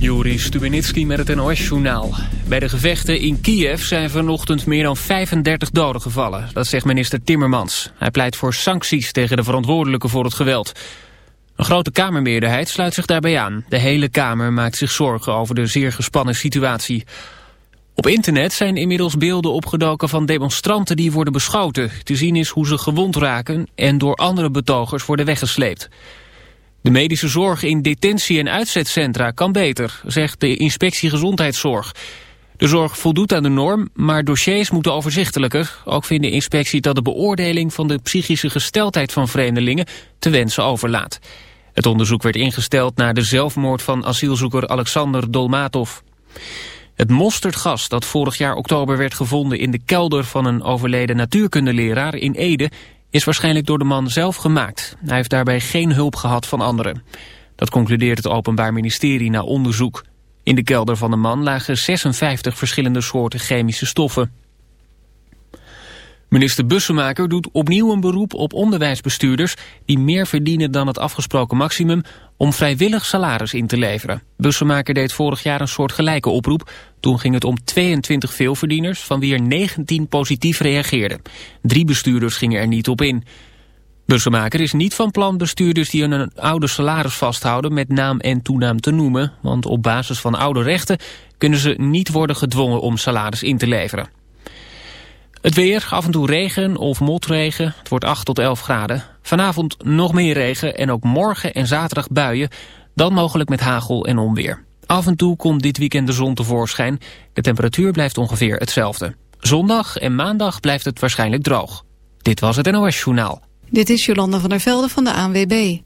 Juri Stubenitski met het NOS-journaal. Bij de gevechten in Kiev zijn vanochtend meer dan 35 doden gevallen. Dat zegt minister Timmermans. Hij pleit voor sancties tegen de verantwoordelijken voor het geweld. Een grote Kamermeerderheid sluit zich daarbij aan. De hele Kamer maakt zich zorgen over de zeer gespannen situatie. Op internet zijn inmiddels beelden opgedoken van demonstranten die worden beschoten. Te zien is hoe ze gewond raken en door andere betogers worden weggesleept. De medische zorg in detentie- en uitzetcentra kan beter, zegt de inspectie gezondheidszorg. De zorg voldoet aan de norm, maar dossiers moeten overzichtelijker. Ook vindt de inspectie dat de beoordeling van de psychische gesteldheid van vreemdelingen te wensen overlaat. Het onderzoek werd ingesteld na de zelfmoord van asielzoeker Alexander Dolmatov. Het mosterdgas dat vorig jaar oktober werd gevonden in de kelder van een overleden natuurkundeleraar in Ede is waarschijnlijk door de man zelf gemaakt. Hij heeft daarbij geen hulp gehad van anderen. Dat concludeert het Openbaar Ministerie na onderzoek. In de kelder van de man lagen 56 verschillende soorten chemische stoffen. Minister Bussemaker doet opnieuw een beroep op onderwijsbestuurders... die meer verdienen dan het afgesproken maximum... om vrijwillig salaris in te leveren. Bussemaker deed vorig jaar een soort gelijke oproep. Toen ging het om 22 veelverdieners, van wie er 19 positief reageerden. Drie bestuurders gingen er niet op in. Bussemaker is niet van plan bestuurders die een oude salaris vasthouden... met naam en toenaam te noemen... want op basis van oude rechten kunnen ze niet worden gedwongen om salaris in te leveren. Het weer, af en toe regen of motregen. Het wordt 8 tot 11 graden. Vanavond nog meer regen en ook morgen en zaterdag buien. Dan mogelijk met hagel en onweer. Af en toe komt dit weekend de zon tevoorschijn. De temperatuur blijft ongeveer hetzelfde. Zondag en maandag blijft het waarschijnlijk droog. Dit was het NOS Journaal. Dit is Jolanda van der Velde van de ANWB.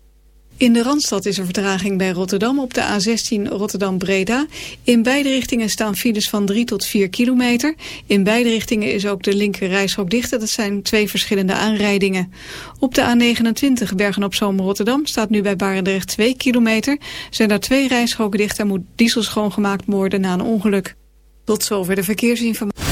In de Randstad is er vertraging bij Rotterdam op de A16 Rotterdam-Breda. In beide richtingen staan files van 3 tot 4 kilometer. In beide richtingen is ook de linker reishok dicht. Dat zijn twee verschillende aanrijdingen. Op de A29 Bergen-op-Zoom Rotterdam staat nu bij Barendrecht 2 kilometer. Zijn daar twee reishokken dicht en moet diesel schoongemaakt worden na een ongeluk. Tot zover de verkeersinformatie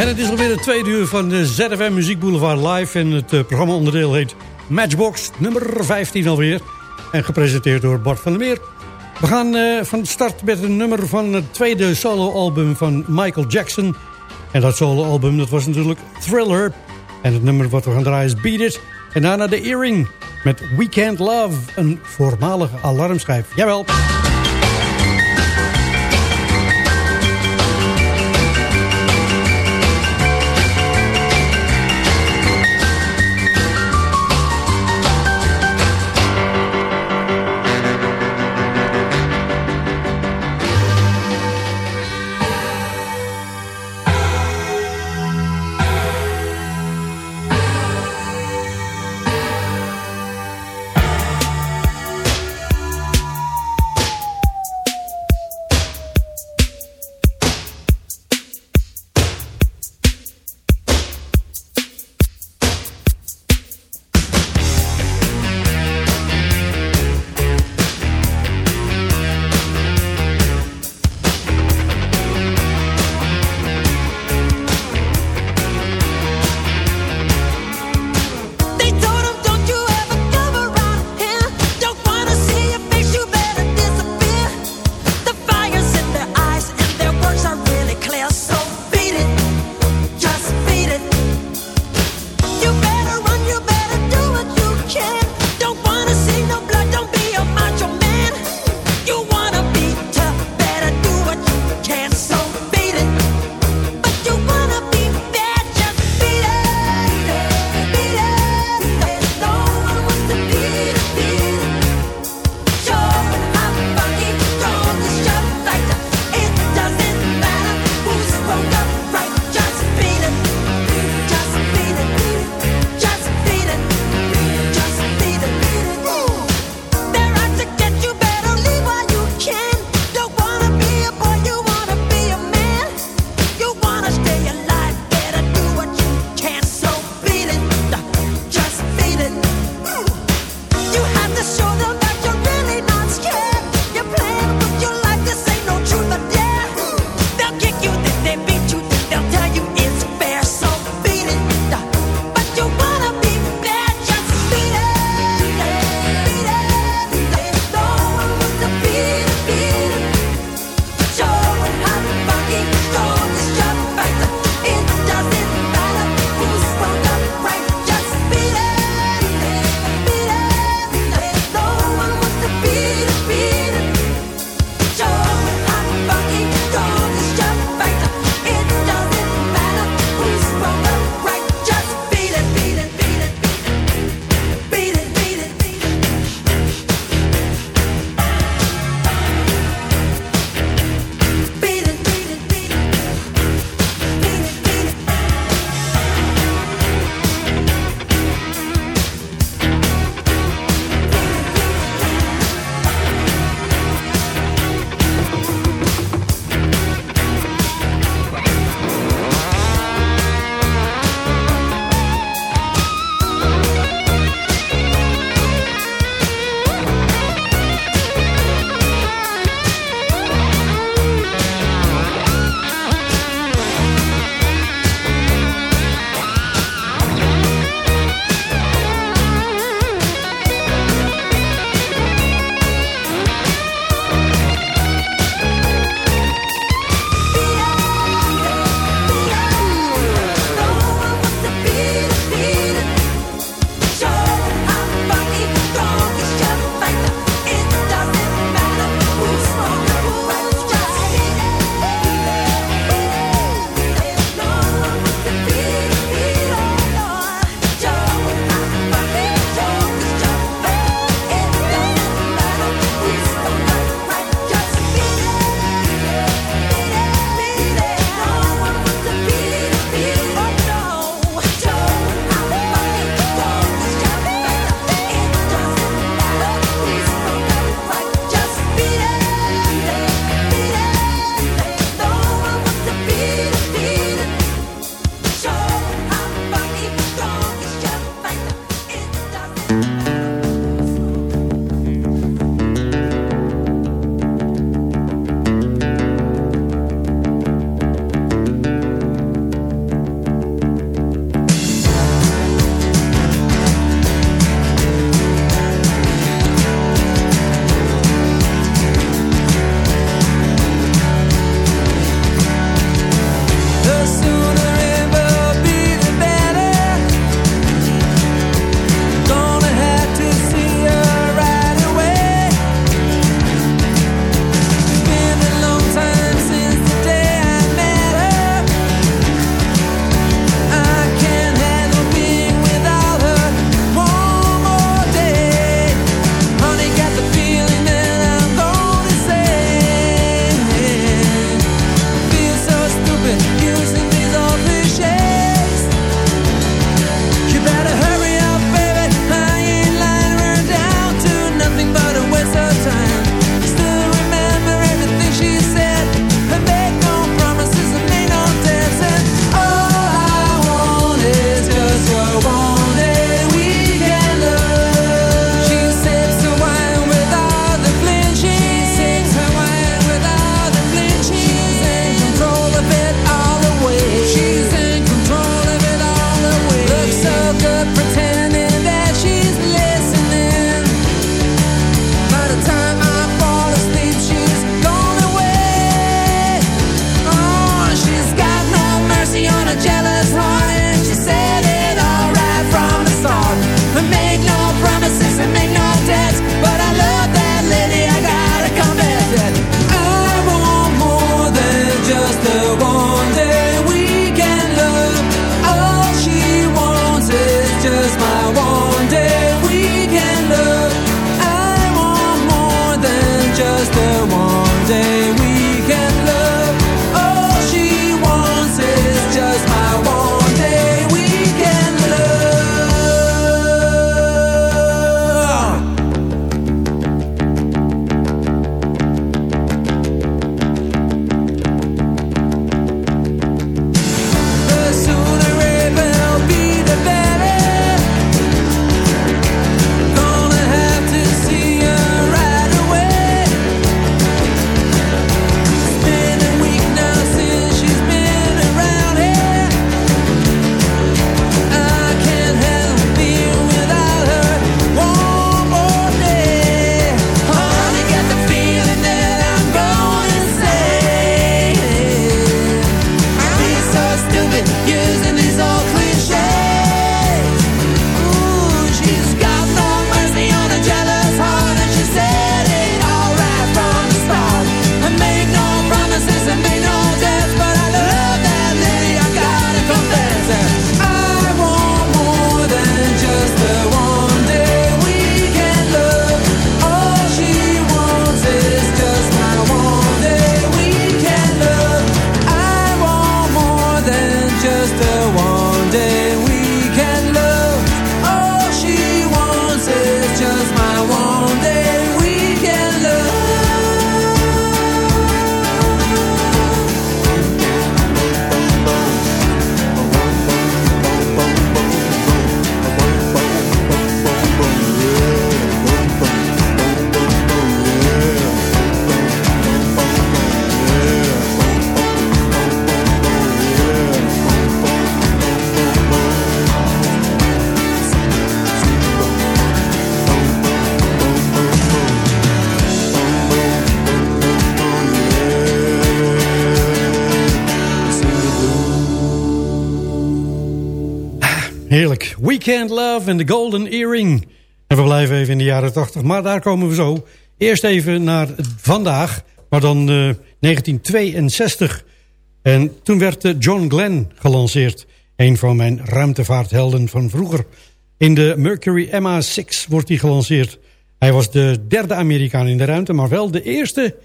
En het is alweer het tweede uur van de ZFM Muziek Boulevard Live. En het uh, programma-onderdeel heet Matchbox, nummer 15 alweer. En gepresenteerd door Bart van der Meer. We gaan uh, van start met een nummer van het tweede soloalbum van Michael Jackson. En dat soloalbum dat was natuurlijk Thriller. En het nummer wat we gaan draaien is Beat It. En daarna de Earring met We Can't Love, een voormalige alarmschijf. Jawel. Weekend Love en The Golden Earring. En we blijven even in de jaren 80, maar daar komen we zo. Eerst even naar vandaag, maar dan uh, 1962. En toen werd uh, John Glenn gelanceerd. Een van mijn ruimtevaarthelden van vroeger. In de Mercury MA6 wordt hij gelanceerd. Hij was de derde Amerikaan in de ruimte, maar wel de eerste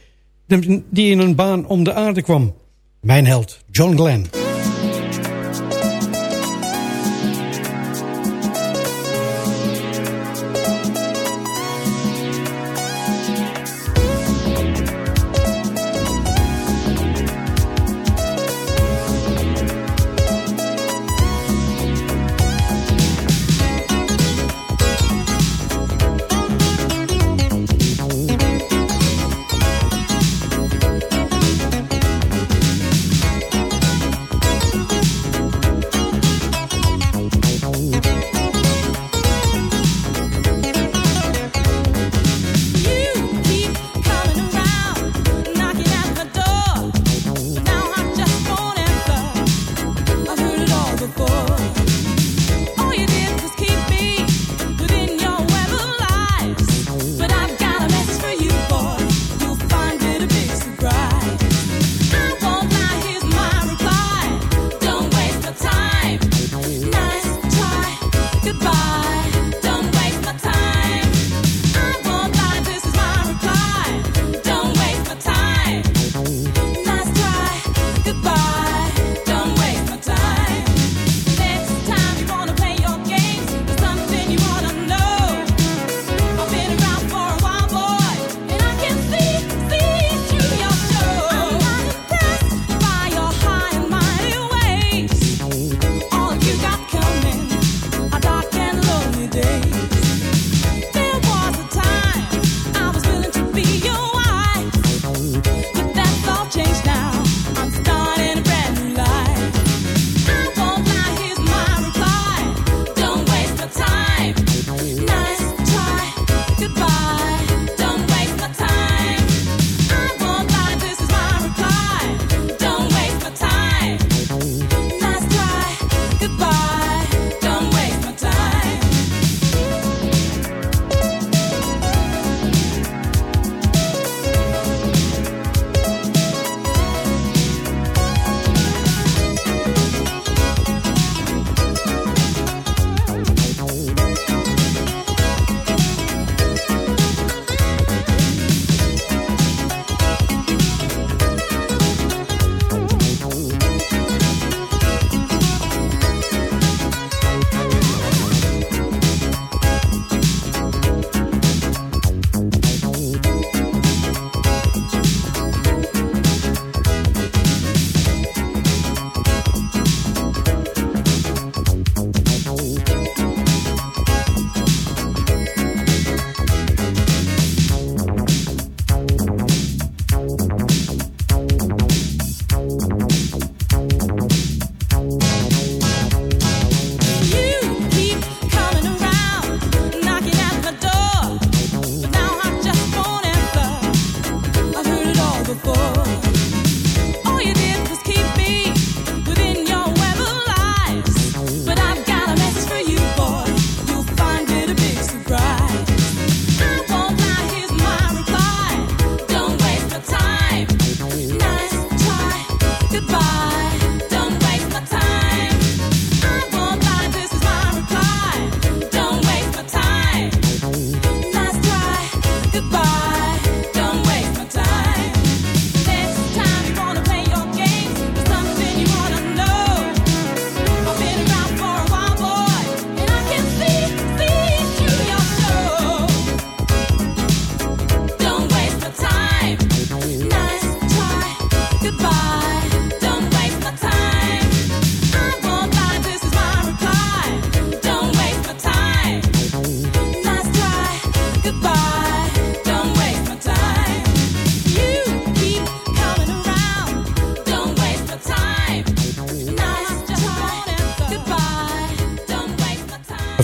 die in een baan om de aarde kwam. Mijn held, John Glenn.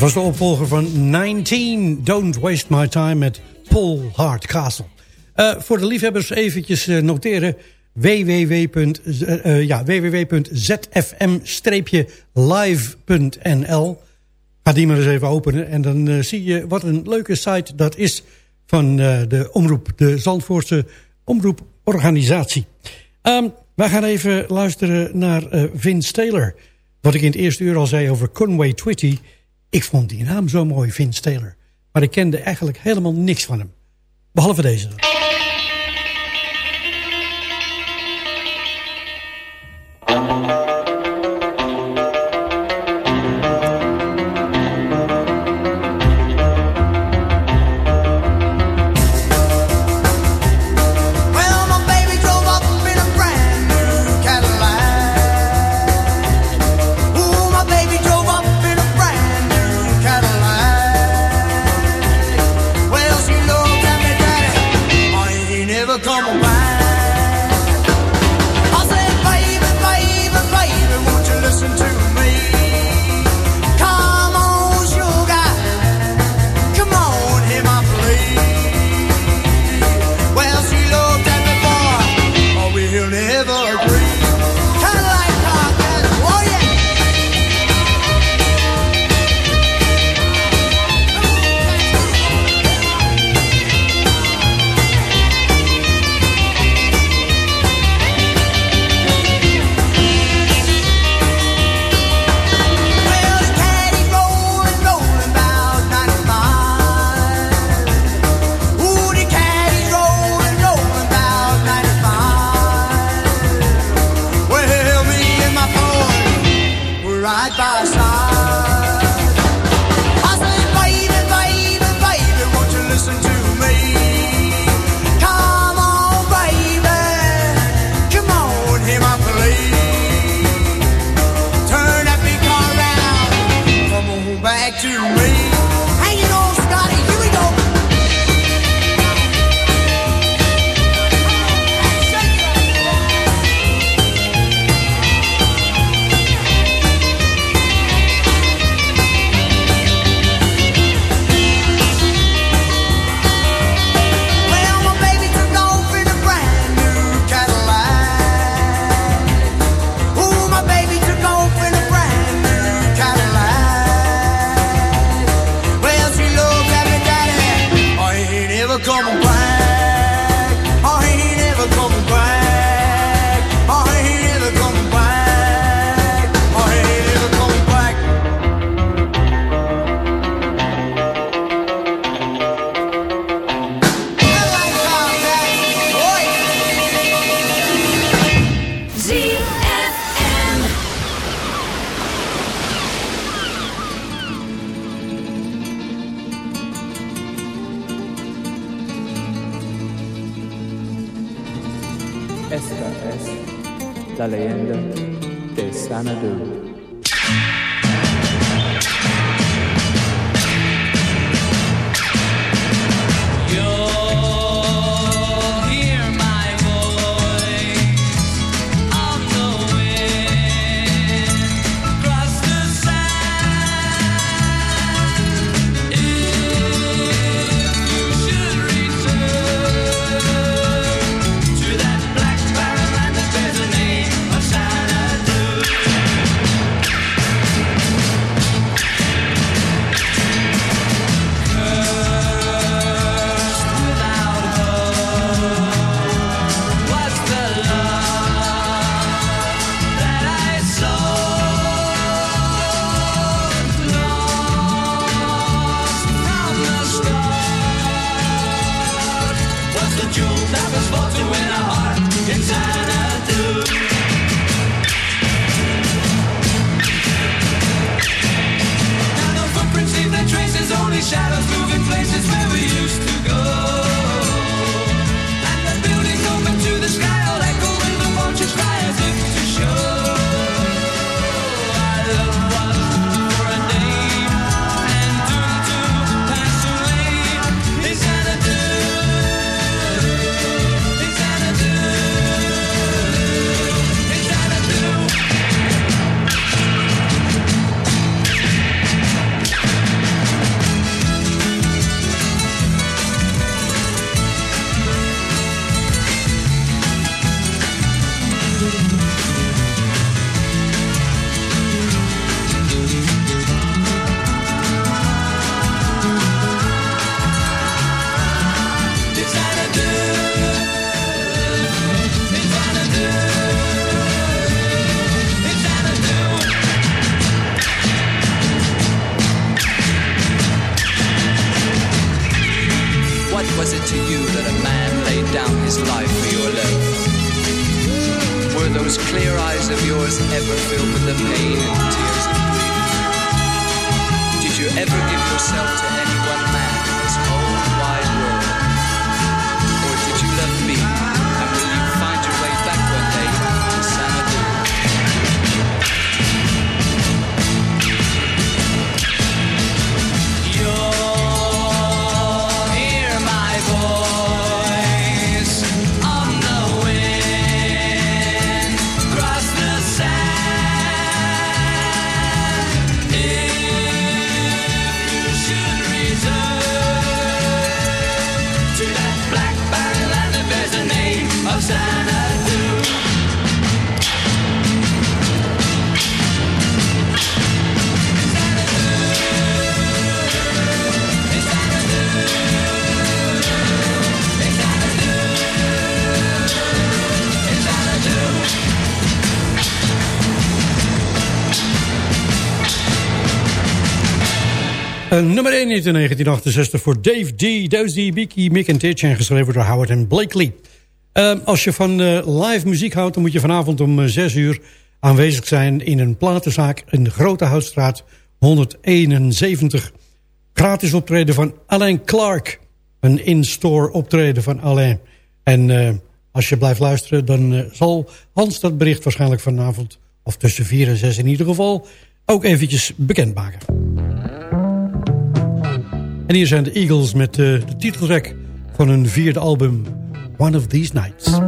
Dat was de opvolger van 19, Don't Waste My Time met Paul Hardcastle. Uh, voor de liefhebbers eventjes uh, noteren www.zfm-live.nl www.zfm-live.nl Ga die maar eens even openen en dan zie je wat een leuke site dat is van de omroep, de Zandvoortse omroeporganisatie. Um, wij gaan even luisteren naar Vince Taylor. Wat ik in het eerste uur al zei over Conway Twitty. Ik vond die naam zo mooi, Vince Taylor. Maar ik kende eigenlijk helemaal niks van hem. Behalve deze. Esta es la leyenda de Sanadu. Een nummer 1 in 1968 voor Dave D. Dose D. Beaky, Mick and Titch en geschreven door Howard en Blakely. Ehm, als je van eh, live muziek houdt, dan moet je vanavond om 6 uur aanwezig zijn in een platenzaak in de Grote Houtstraat 171. Gratis optreden van Alain Clark. Een in-store optreden van Alain. En eh, als je blijft luisteren, dan eh, zal Hans dat bericht waarschijnlijk vanavond... of tussen 4 en 6 in ieder geval, ook eventjes bekendmaken. En hier zijn de Eagles met eh, de titeltrack van hun vierde album... One of these nights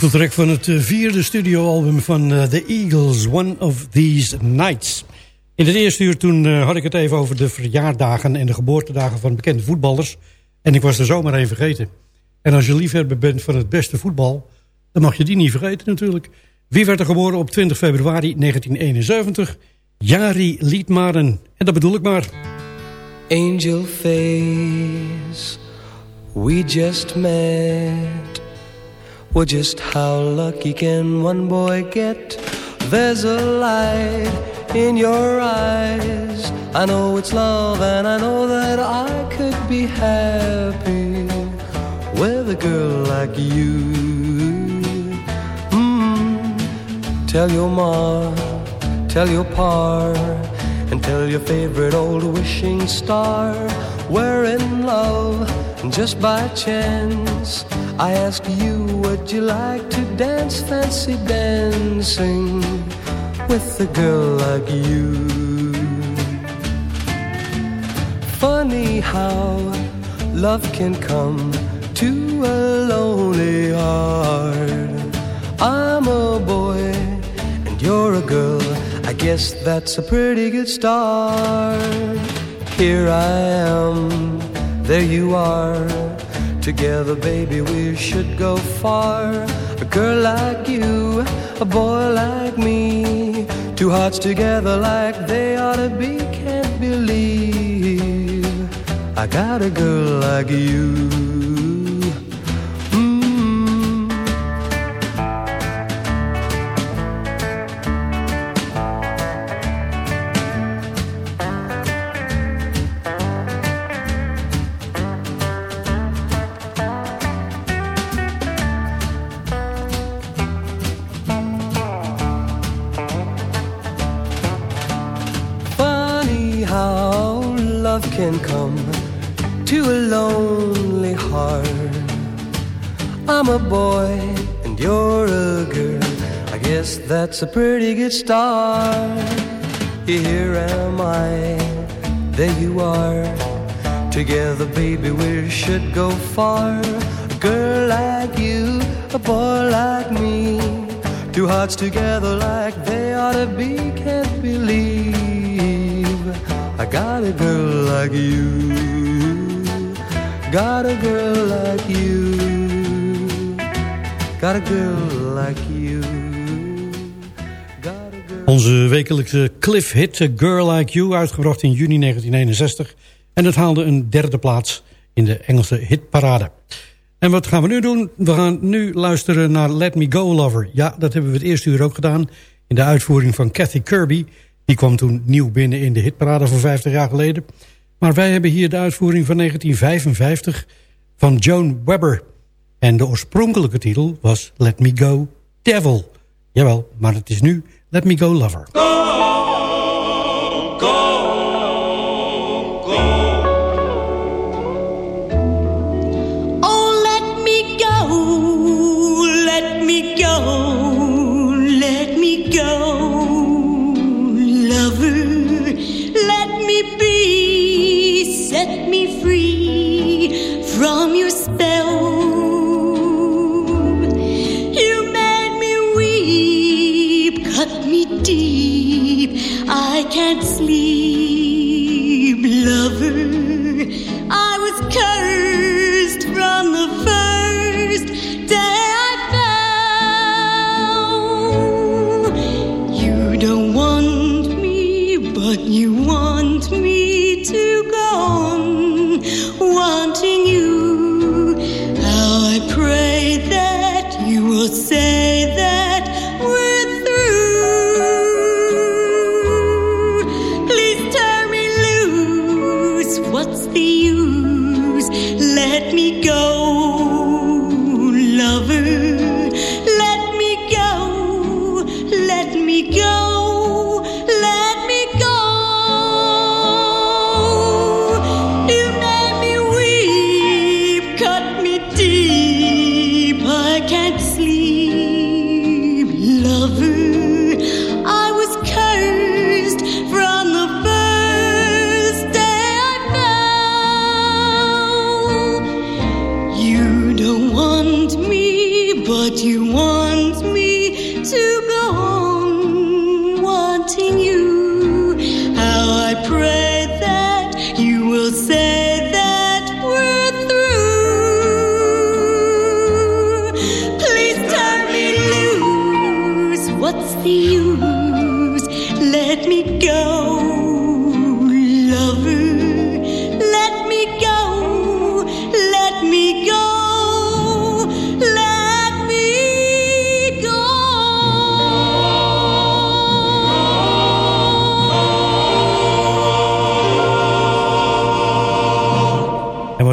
Titeltrack van het eh, vierde studioalbum van uh, The Eagles, One of These Nights. In het eerste uur toen uh, had ik het even over de verjaardagen en de geboortedagen van bekende voetballers. En ik was er zomaar één vergeten. En als je liefhebber bent van het beste voetbal, dan mag je die niet vergeten natuurlijk. Wie werd er geboren op 20 februari 1971? Jari Liedmaren. En dat bedoel ik maar. Angel face, we just met. Well, just how lucky can one boy get? There's a light in your eyes. I know it's love, and I know that I could be happy with a girl like you. Mm. Tell your ma, tell your pa, and tell your favorite old wishing star we're in love, just by chance. I ask you, would you like to dance fancy dancing with a girl like you? Funny how love can come to a lonely heart. I'm a boy and you're a girl. I guess that's a pretty good start. Here I am, there you are Together, baby, we should go far. A girl like you, a boy like me. Two hearts together like they ought to be. Can't believe I got a girl like you. That's a pretty good start. Here am I, there you are. Together, baby, we should go far. A girl like you, a boy like me. Two hearts together like they ought to be. Can't believe I got a girl like you. Got a girl like you. Got a girl like you. Onze wekelijkse Cliff hit Girl Like You, uitgebracht in juni 1961. En het haalde een derde plaats in de Engelse hitparade. En wat gaan we nu doen? We gaan nu luisteren naar Let Me Go Lover. Ja, dat hebben we het eerste uur ook gedaan in de uitvoering van Kathy Kirby. Die kwam toen nieuw binnen in de hitparade van 50 jaar geleden. Maar wij hebben hier de uitvoering van 1955 van Joan Webber. En de oorspronkelijke titel was Let Me Go Devil. Jawel, maar het is nu Let Me Go Lover. Oh, Let me go.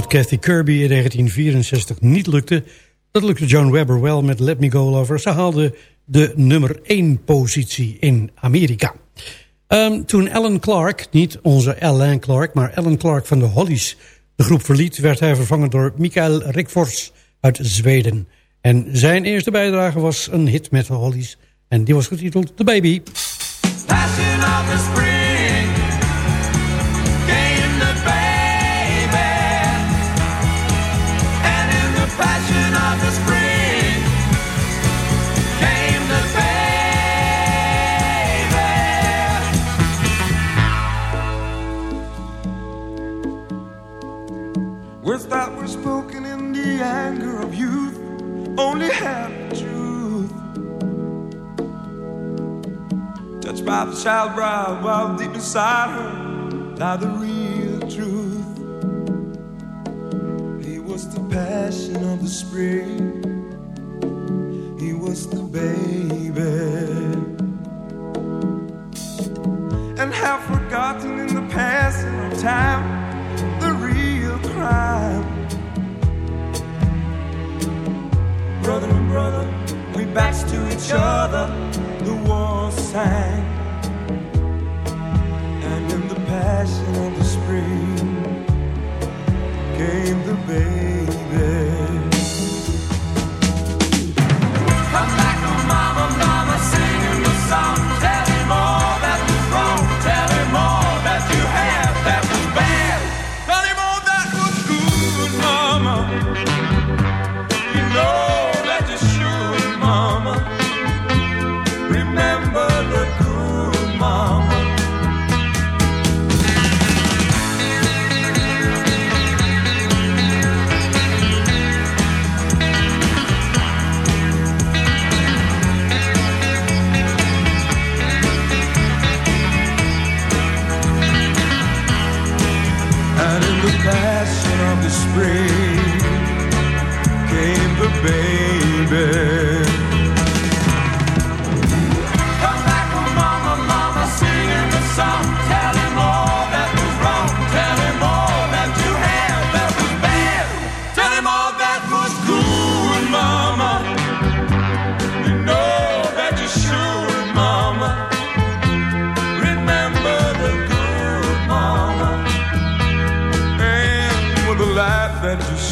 Kathy Kirby in 1964 niet lukte... dat lukte John Webber wel met Let Me Go Lover. Ze haalde de nummer 1 positie in Amerika. Ehm, toen Alan Clark, niet onze Alan Clark... maar Alan Clark van de Hollies de groep verliet... werd hij vervangen door Mikael Rickfors uit Zweden. En zijn eerste bijdrage was een hit met de Hollies. En die was getiteld The Baby. Words that were spoken in the anger of youth only have the truth. Touched by the child bride while deep inside her lie the real truth. He was the passion of the spring. He was the baby. And have forgotten in the passing of time Brother we backs to each other, the war sang. And in the passion of the spring came the baby.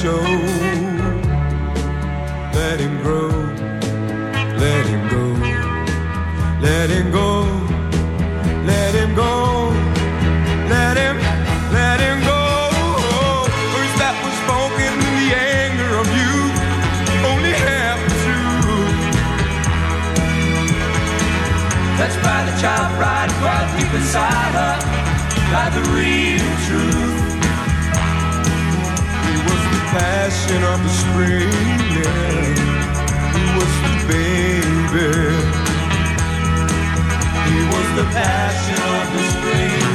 Show, let him grow, let him go, let him go, let him go, let him, let him go. Words that were spoken in the anger of you only have truth. Touched by the child bride, while deep inside her, by the real truth. Passion of the spring. He was the baby. He was the passion of the spring.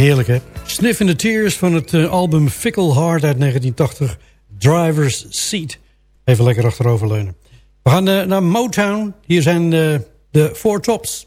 Heerlijk, hè? Sniff in the Tears van het eh, album Fickle Heart uit 1980. Driver's Seat. Even lekker achteroverleunen. We gaan eh, naar Motown. Hier zijn eh, de Four Tops.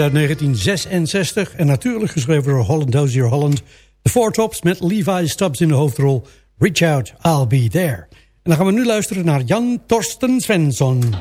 uit 1966 en natuurlijk geschreven door Holland Dozier Holland. The Four Tops met Levi Stubbs in de hoofdrol. Reach out, I'll be there. En dan gaan we nu luisteren naar Jan Torsten Svensson.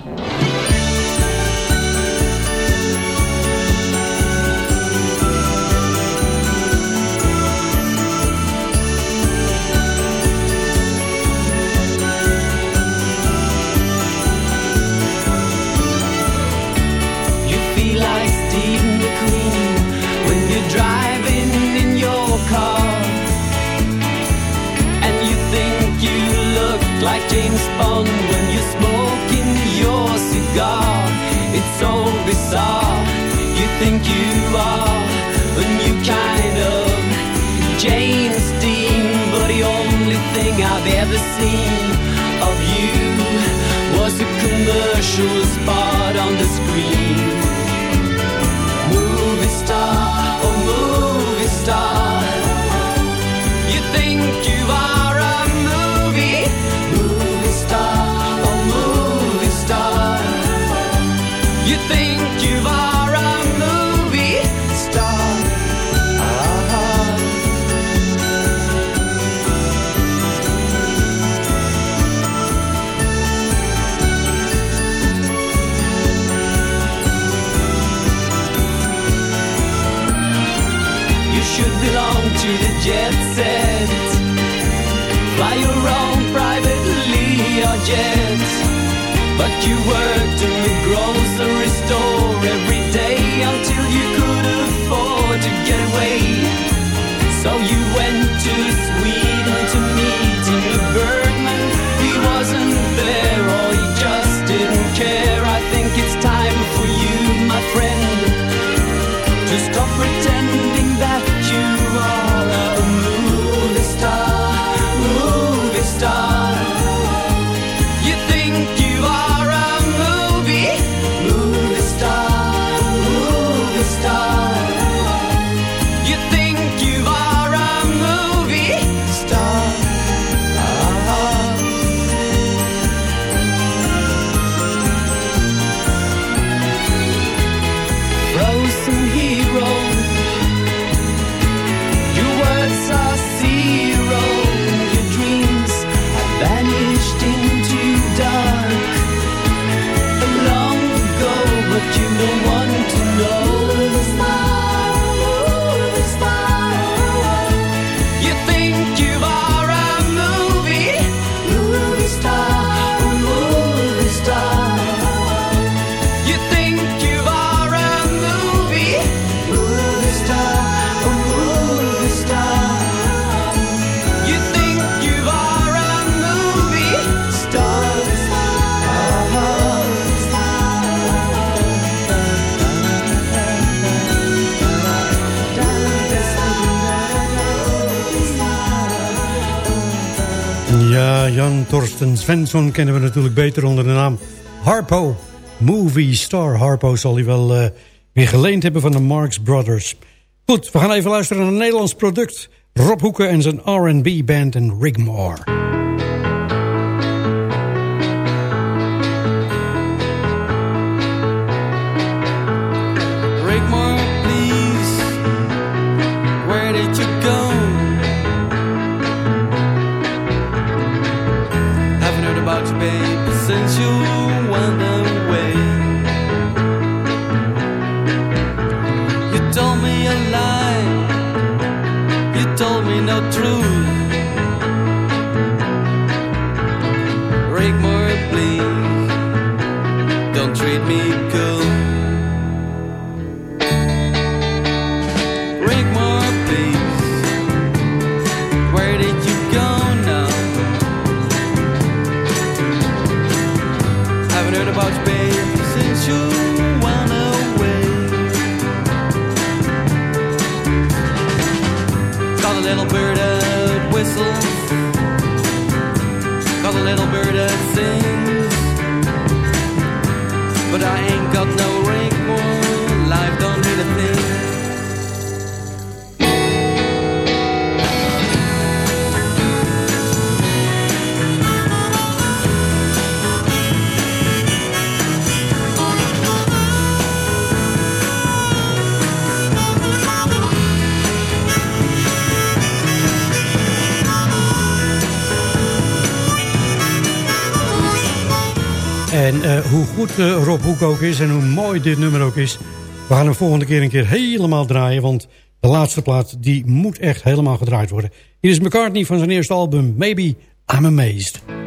seen of you was a commercial spot on the screen. Torsten Svensson kennen we natuurlijk beter onder de naam Harpo. Movie star Harpo zal hij wel uh, weer geleend hebben van de Marx Brothers. Goed, we gaan even luisteren naar een Nederlands product. Rob Hoeken en zijn R&B band en Rigmore. En uh, hoe goed uh, Rob Hoek ook is en hoe mooi dit nummer ook is... we gaan hem volgende keer een keer helemaal draaien... want de laatste plaat die moet echt helemaal gedraaid worden. Hier is McCartney van zijn eerste album Maybe I'm Amazed.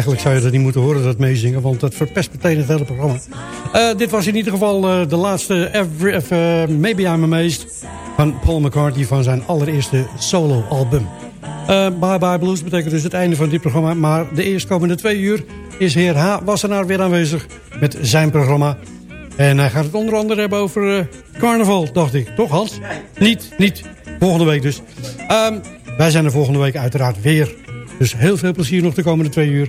Eigenlijk zou je dat niet moeten horen, dat meezingen, want dat verpest meteen het hele programma. Eh, dit was in ieder geval eh, de laatste Every, eh, Maybe I'm Amazed van Paul McCartney van zijn allereerste solo-album. Bye Bye Blues betekent dus het einde van dit programma, maar de eerstkomende twee uur is heer H. Wassenaar weer aanwezig met zijn programma. En hij gaat het onder andere hebben over carnaval, dacht ik. Toch Hans? Niet, niet. Volgende week dus. Ehm, wij zijn er volgende week uiteraard weer. Dus heel veel plezier nog de komende twee uur.